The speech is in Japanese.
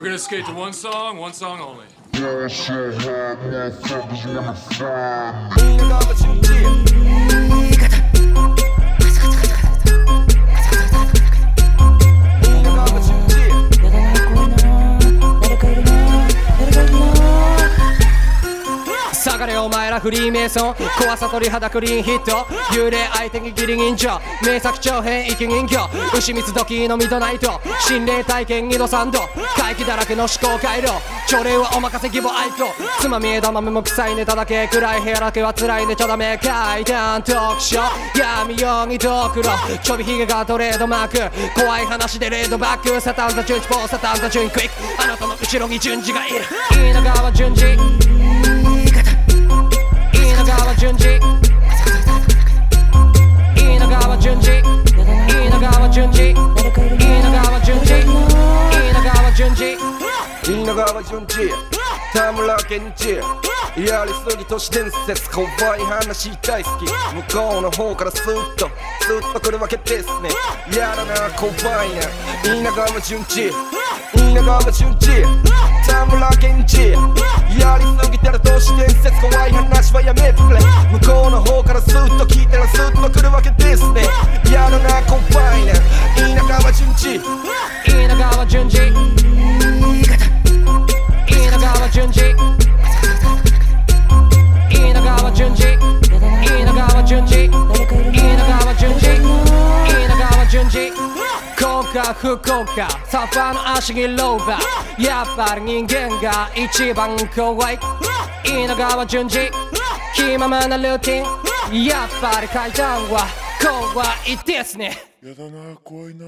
We're gonna skate to one song, one song only. Yeah, so hard, motherfuckers 下がれお前らフリーメイソン。怖さ鳥肌クリーンヒット。幽霊相手にギリ人情名作長編生き人形。牛蜜時のミドナイト心霊体験2度3度。怪奇だらけの思考回路。朝礼はお任せ義母アイコつまみ枝豆も臭いネタだけ暗い部屋だけは辛い寝ちゃダメ怪談トークショー闇夜にドクロ。ちょびひげがトレードマーク。怖い話でレードバック。サタンザチュンチポーサタンザチュンクイック。あなたの後ろに順次がいる。稲川淳二稲川淳二稲川淳二田村健一やりすぎ都市伝説怖い話大好き向こうの方からスッとスッと来るわけですねやだな怖いな稲川淳二稲川淳二田村健一やりすぎたら都市伝説怖い話はやめてくれ向こうの方からスッと聞いたらスッと来るわけですねやだな怖いな稲川淳二効果不効果サーファーの足にローバー。やっぱり人間が一番怖い。稲川淳二。気ままなルーティン。やっぱり階段は怖いですね。やだな、怖いな。